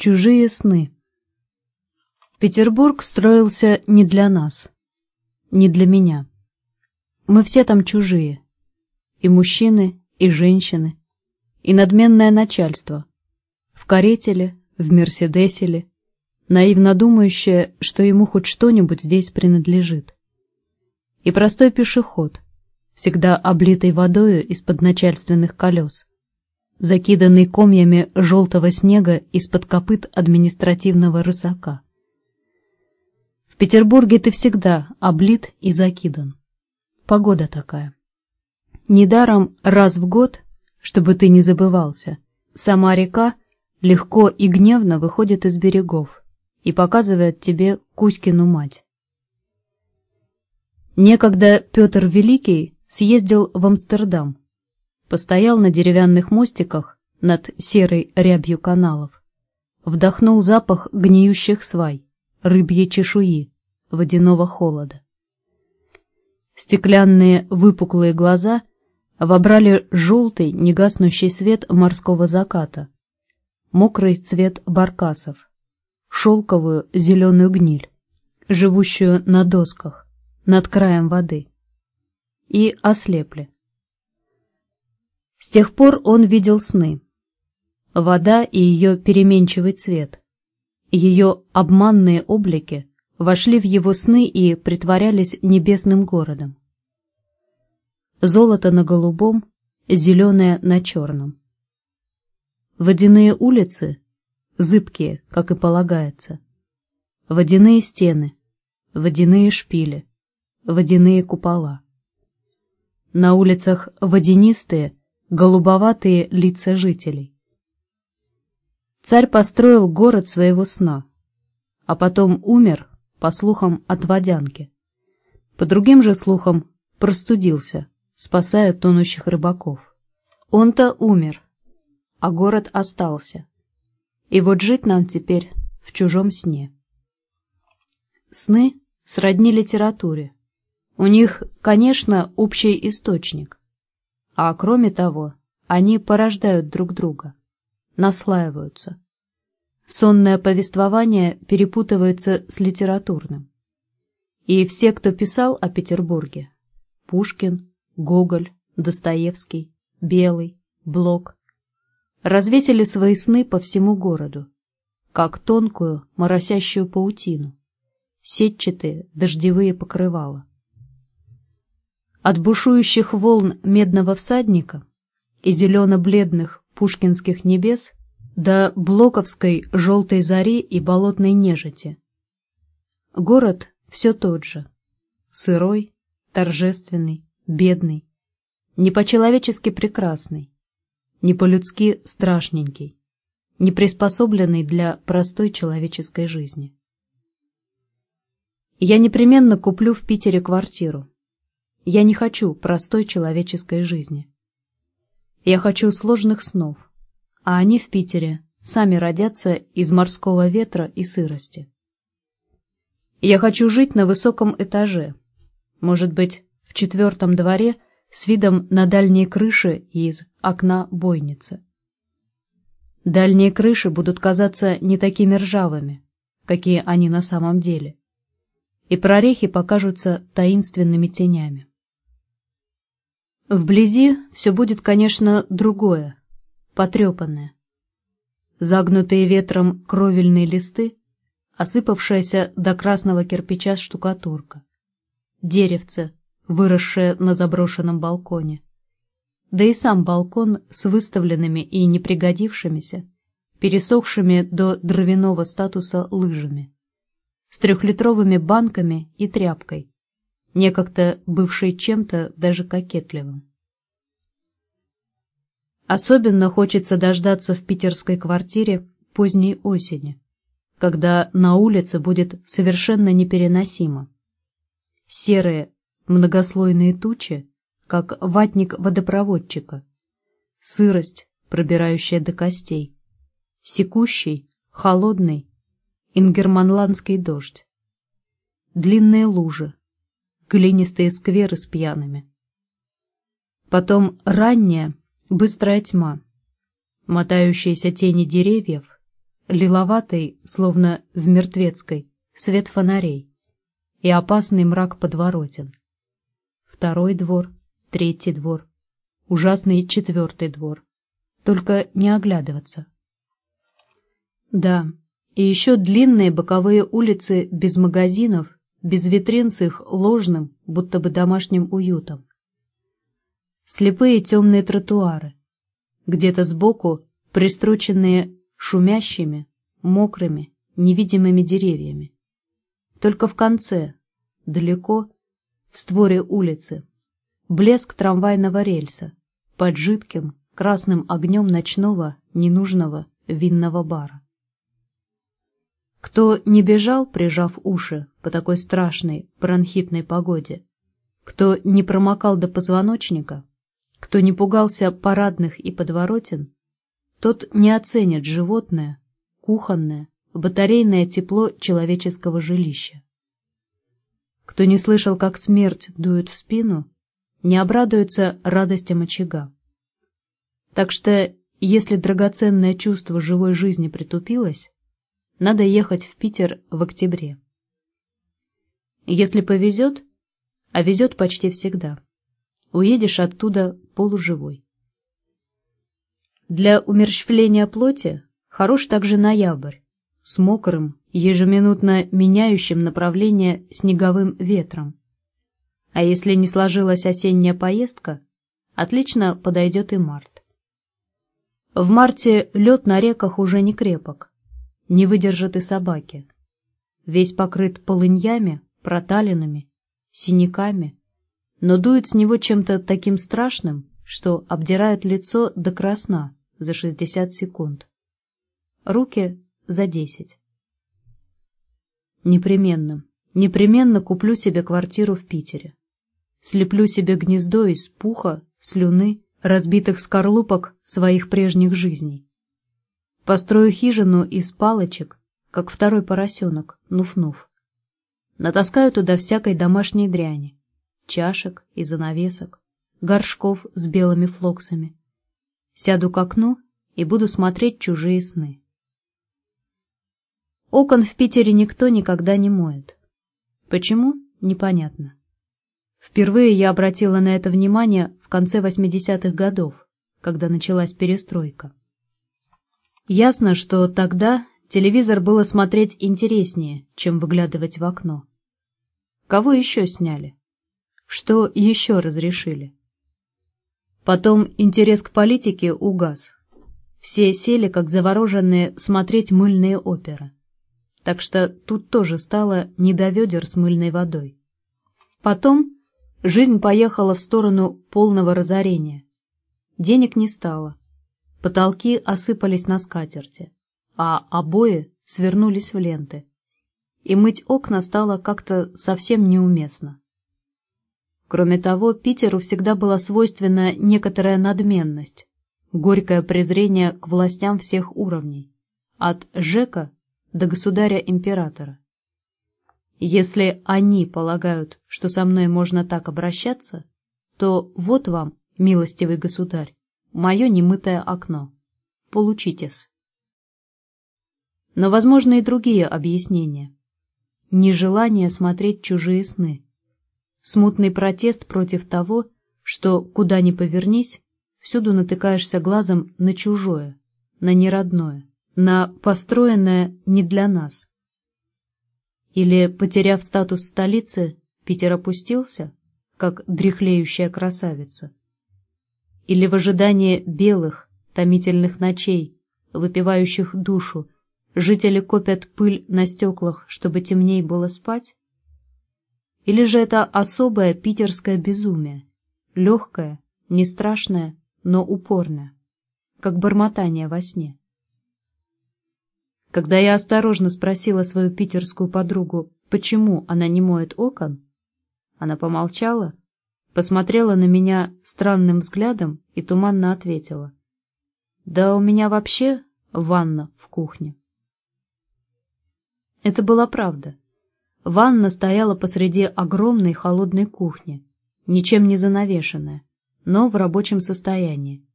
Чужие сны. Петербург строился не для нас, не для меня. Мы все там чужие. И мужчины, и женщины, и надменное начальство. В каретеле, в мерседеселе, наивно думающее, что ему хоть что-нибудь здесь принадлежит. И простой пешеход, всегда облитый водою из-под начальственных колес закиданный комьями желтого снега из-под копыт административного рысака. В Петербурге ты всегда облит и закидан. Погода такая. Недаром раз в год, чтобы ты не забывался, сама река легко и гневно выходит из берегов и показывает тебе Кузькину мать. Некогда Петр Великий съездил в Амстердам, постоял на деревянных мостиках над серой рябью каналов, вдохнул запах гниющих свай, рыбьей чешуи, водяного холода. Стеклянные выпуклые глаза вобрали желтый негаснущий свет морского заката, мокрый цвет баркасов, шелковую зеленую гниль, живущую на досках, над краем воды, и ослепли. Тех пор он видел сны. Вода и ее переменчивый цвет. Ее обманные облики вошли в его сны и притворялись небесным городом. Золото на голубом, зеленое на черном. Водяные улицы, зыбкие, как и полагается. Водяные стены, водяные шпили, водяные купола. На улицах водянистые, голубоватые лица жителей. Царь построил город своего сна, а потом умер, по слухам, от водянки. По другим же слухам, простудился, спасая тонущих рыбаков. Он-то умер, а город остался. И вот жить нам теперь в чужом сне. Сны сродни литературе. У них, конечно, общий источник. А кроме того, они порождают друг друга, наслаиваются. Сонное повествование перепутывается с литературным. И все, кто писал о Петербурге, Пушкин, Гоголь, Достоевский, Белый, Блок, развесили свои сны по всему городу, как тонкую моросящую паутину, сетчатые дождевые покрывала. От бушующих волн медного всадника и зелено-бледных пушкинских небес до блоковской желтой зари и болотной нежити. Город все тот же. Сырой, торжественный, бедный, не по-человечески прекрасный, не по-людски страшненький, не приспособленный для простой человеческой жизни. Я непременно куплю в Питере квартиру. Я не хочу простой человеческой жизни. Я хочу сложных снов, а они в Питере сами родятся из морского ветра и сырости. Я хочу жить на высоком этаже, может быть, в четвертом дворе с видом на дальние крыши из окна бойницы. Дальние крыши будут казаться не такими ржавыми, какие они на самом деле, и прорехи покажутся таинственными тенями. Вблизи все будет, конечно, другое, потрепанное. Загнутые ветром кровельные листы, осыпавшаяся до красного кирпича штукатурка, деревце, выросшее на заброшенном балконе, да и сам балкон с выставленными и непригодившимися, пересохшими до дровяного статуса лыжами, с трехлитровыми банками и тряпкой, некогда бывший чем-то даже кокетливым. Особенно хочется дождаться в питерской квартире поздней осени, когда на улице будет совершенно непереносимо. Серые многослойные тучи, как ватник водопроводчика, сырость, пробирающая до костей, секущий, холодный, ингерманландский дождь, длинные лужи, глинистые скверы с пьяными. Потом ранняя, быстрая тьма, мотающиеся тени деревьев, лиловатый, словно в мертвецкой, свет фонарей и опасный мрак подворотен. Второй двор, третий двор, ужасный четвертый двор. Только не оглядываться. Да, и еще длинные боковые улицы без магазинов, без витрин с их ложным, будто бы домашним уютом. Слепые темные тротуары, где-то сбоку пристроченные шумящими, мокрыми, невидимыми деревьями. Только в конце, далеко, в створе улицы, блеск трамвайного рельса под жидким красным огнем ночного ненужного винного бара. Кто не бежал, прижав уши по такой страшной бронхитной погоде, кто не промокал до позвоночника, кто не пугался парадных и подворотен, тот не оценит животное, кухонное, батарейное тепло человеческого жилища. Кто не слышал, как смерть дует в спину, не обрадуется радостям очага. Так что, если драгоценное чувство живой жизни притупилось, надо ехать в Питер в октябре. Если повезет, а везет почти всегда, уедешь оттуда полуживой. Для умерщвления плоти хорош также ноябрь, с мокрым, ежеминутно меняющим направление снеговым ветром. А если не сложилась осенняя поездка, отлично подойдет и март. В марте лед на реках уже не крепок, не выдержат и собаки. Весь покрыт полыньями, проталинами, синяками, но дует с него чем-то таким страшным, что обдирает лицо до красна за 60 секунд. Руки за десять. Непременно, непременно куплю себе квартиру в Питере. Слеплю себе гнездо из пуха, слюны, разбитых скорлупок своих прежних жизней. Построю хижину из палочек, как второй поросенок, нуф-нуф. Натаскаю туда всякой домашней дряни, чашек и занавесок, горшков с белыми флоксами. Сяду к окну и буду смотреть чужие сны. Окон в Питере никто никогда не моет. Почему? Непонятно. Впервые я обратила на это внимание в конце 80-х годов, когда началась перестройка. Ясно, что тогда телевизор было смотреть интереснее, чем выглядывать в окно. Кого еще сняли? Что еще разрешили? Потом интерес к политике угас. Все сели, как завороженные, смотреть мыльные оперы так что тут тоже стало не до ведер с мыльной водой. Потом жизнь поехала в сторону полного разорения. Денег не стало, потолки осыпались на скатерти, а обои свернулись в ленты, и мыть окна стало как-то совсем неуместно. Кроме того, Питеру всегда была свойственна некоторая надменность, горькое презрение к властям всех уровней, от ЖЭКа до государя-императора. Если они полагают, что со мной можно так обращаться, то вот вам, милостивый государь, мое немытое окно. Получитесь. Но возможны и другие объяснения. Нежелание смотреть чужие сны. Смутный протест против того, что, куда ни повернись, всюду натыкаешься глазом на чужое, на неродное на построенное не для нас. Или, потеряв статус столицы, Питер опустился, как дряхлеющая красавица. Или в ожидании белых, томительных ночей, выпивающих душу, жители копят пыль на стеклах, чтобы темней было спать? Или же это особое питерское безумие, легкое, не страшное, но упорное, как бормотание во сне? Когда я осторожно спросила свою питерскую подругу, почему она не моет окон, она помолчала, посмотрела на меня странным взглядом и туманно ответила. «Да у меня вообще ванна в кухне». Это была правда. Ванна стояла посреди огромной холодной кухни, ничем не занавешенная, но в рабочем состоянии.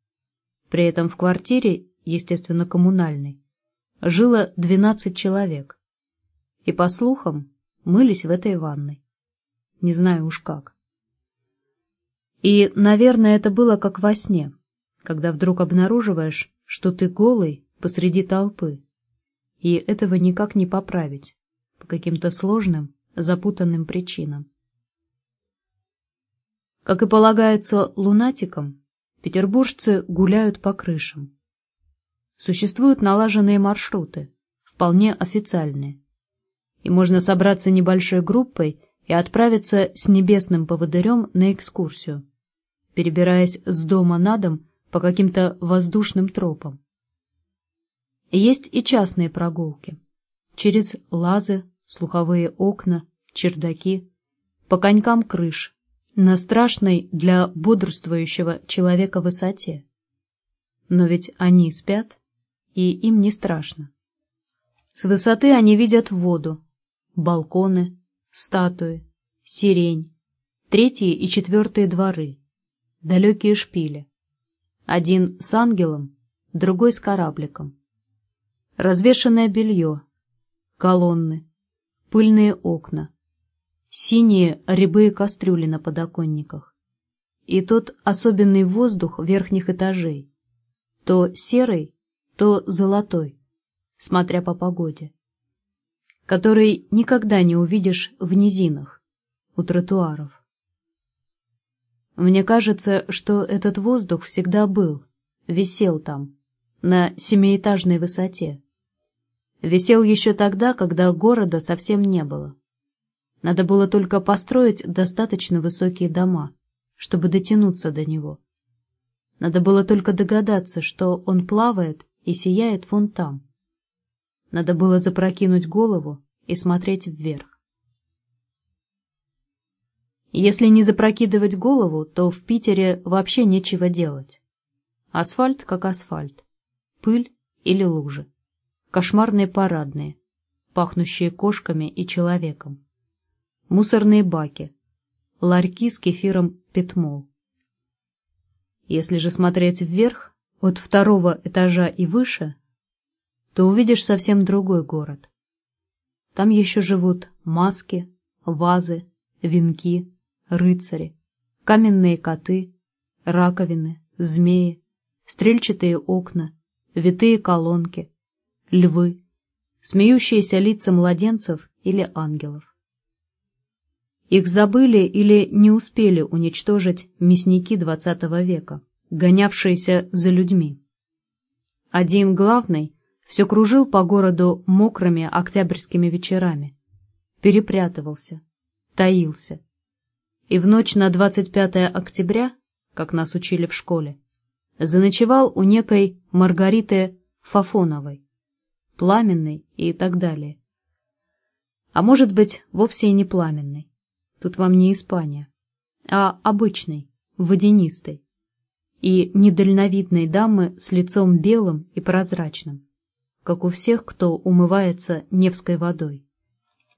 При этом в квартире, естественно, коммунальной, жило двенадцать человек. И, по слухам, мылись в этой ванной. Не знаю уж как. И, наверное, это было как во сне, когда вдруг обнаруживаешь, что ты голый посреди толпы, и этого никак не поправить по каким-то сложным, запутанным причинам. Как и полагается лунатикам, петербуржцы гуляют по крышам. Существуют налаженные маршруты, вполне официальные, и можно собраться небольшой группой и отправиться с небесным поводырем на экскурсию, перебираясь с дома на дом по каким-то воздушным тропам. Есть и частные прогулки. Через лазы, слуховые окна, чердаки, по конькам крыш, на страшной для бодрствующего человека высоте. Но ведь они спят, и им не страшно. С высоты они видят воду, балконы, статуи, сирень, третьи и четвертые дворы, далекие шпили. Один с ангелом, другой с корабликом. Развешанное белье, колонны, пыльные окна, синие рябые кастрюли на подоконниках и тот особенный воздух верхних этажей, то серый, то золотой, смотря по погоде который никогда не увидишь в низинах, у тротуаров. Мне кажется, что этот воздух всегда был, висел там, на семиэтажной высоте. Висел еще тогда, когда города совсем не было. Надо было только построить достаточно высокие дома, чтобы дотянуться до него. Надо было только догадаться, что он плавает и сияет вон там, надо было запрокинуть голову и смотреть вверх. Если не запрокидывать голову, то в Питере вообще нечего делать. Асфальт как асфальт. Пыль или лужи. Кошмарные парадные, пахнущие кошками и человеком. Мусорные баки. Ларьки с кефиром Петмол. Если же смотреть вверх, от второго этажа и выше, то увидишь совсем другой город. Там еще живут маски, вазы, венки, рыцари, каменные коты, раковины, змеи, стрельчатые окна, витые колонки, львы, смеющиеся лица младенцев или ангелов. Их забыли или не успели уничтожить мясники XX века, гонявшиеся за людьми. Один главный все кружил по городу мокрыми октябрьскими вечерами, перепрятывался, таился. И в ночь на 25 октября, как нас учили в школе, заночевал у некой Маргариты Фафоновой, пламенной и так далее. А может быть, вовсе и не пламенной. Тут вам не Испания, а обычной, водянистой и недальновидной дамы с лицом белым и прозрачным как у всех, кто умывается Невской водой.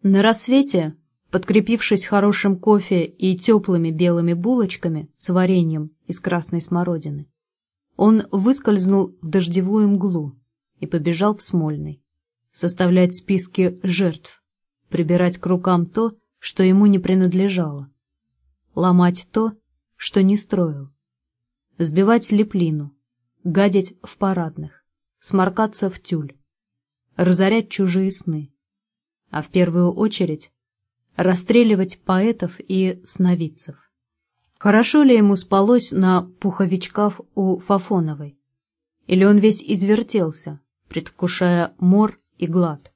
На рассвете, подкрепившись хорошим кофе и теплыми белыми булочками с вареньем из красной смородины, он выскользнул в дождевую мглу и побежал в Смольный, составлять списки жертв, прибирать к рукам то, что ему не принадлежало, ломать то, что не строил, сбивать леплину, гадить в парадных, сморкаться в тюль, разорять чужие сны, а в первую очередь расстреливать поэтов и сновидцев. Хорошо ли ему спалось на пуховичках у Фафоновой? Или он весь извертелся, предвкушая мор и глад?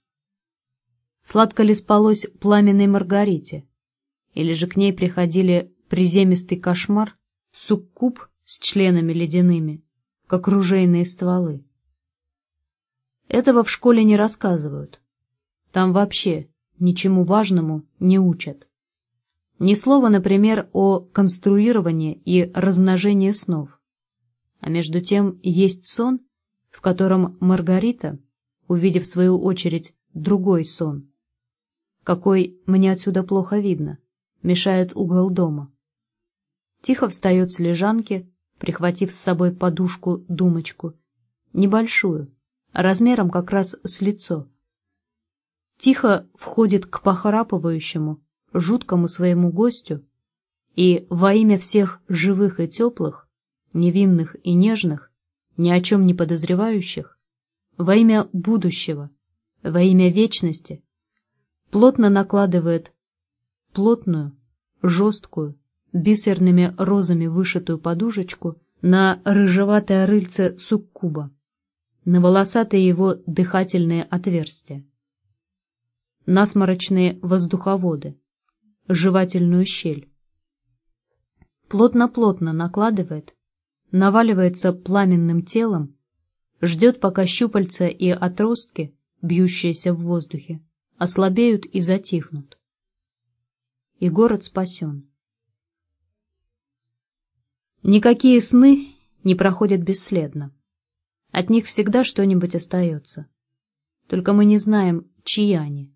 Сладко ли спалось пламенной Маргарите? Или же к ней приходили приземистый кошмар, суккуб с членами ледяными, как ружейные стволы? Этого в школе не рассказывают. Там вообще ничему важному не учат. Ни слова, например, о конструировании и размножении снов. А между тем есть сон, в котором Маргарита, увидев в свою очередь другой сон, какой мне отсюда плохо видно, мешает угол дома. Тихо встает с лежанки, прихватив с собой подушку-думочку, небольшую, размером как раз с лицо. Тихо входит к похрапывающему, жуткому своему гостю. И во имя всех живых и теплых, невинных и нежных, ни о чем не подозревающих, во имя будущего, во имя вечности, плотно накладывает плотную, жесткую, бисерными розами вышитую подушечку на рыжеватое рыльце суккуба, на волосатые его дыхательные отверстия, насморочные воздуховоды, жевательную щель. Плотно-плотно накладывает, наваливается пламенным телом, ждет, пока щупальца и отростки, бьющиеся в воздухе, ослабеют и затихнут. И город спасен. Никакие сны не проходят бесследно. От них всегда что-нибудь остается. Только мы не знаем, чьи они.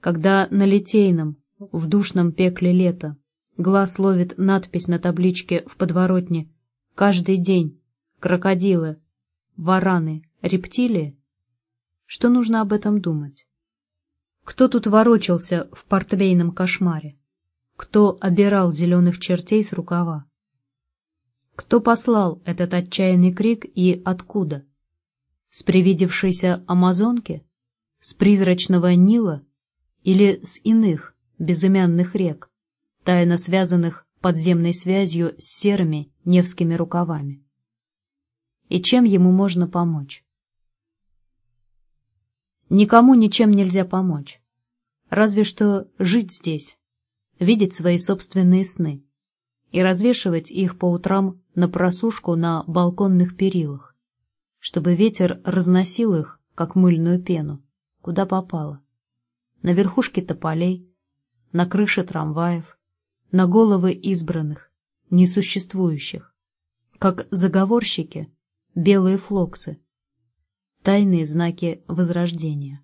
Когда на Литейном, в душном пекле лета, глаз ловит надпись на табличке в подворотне «Каждый день. Крокодилы. Вараны. Рептилии», что нужно об этом думать? Кто тут ворочался в портвейном кошмаре? Кто обирал зеленых чертей с рукава? Кто послал этот отчаянный крик и откуда? С привидевшейся Амазонки? С призрачного Нила? Или с иных, безымянных рек, тайно связанных подземной связью с серыми невскими рукавами? И чем ему можно помочь? Никому ничем нельзя помочь. Разве что жить здесь, видеть свои собственные сны и развешивать их по утрам на просушку на балконных перилах, чтобы ветер разносил их, как мыльную пену, куда попало. На верхушке тополей, на крыше трамваев, на головы избранных, несуществующих, как заговорщики, белые флоксы, тайные знаки Возрождения.